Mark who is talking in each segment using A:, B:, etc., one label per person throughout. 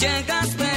A: llegaste.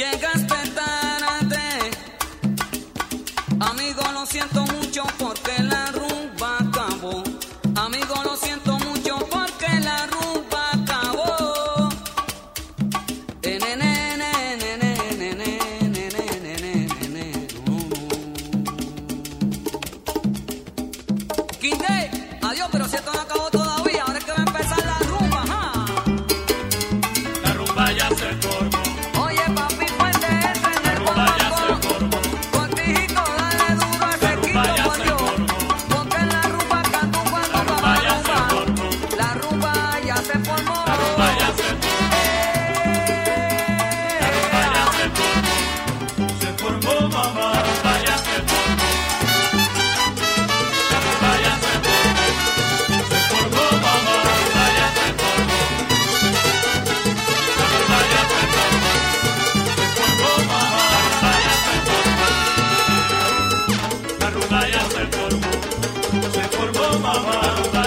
A: Llegaste tarde, amigo, lo siento mucho porque la rumba acabó. Amigo, lo siento mucho porque la rumba acabó. Eh, nene, nene, nene, nene, nene, nene, nene, no. Quinte, adiós, pero siento
B: vayas al corvo, se formó mamá.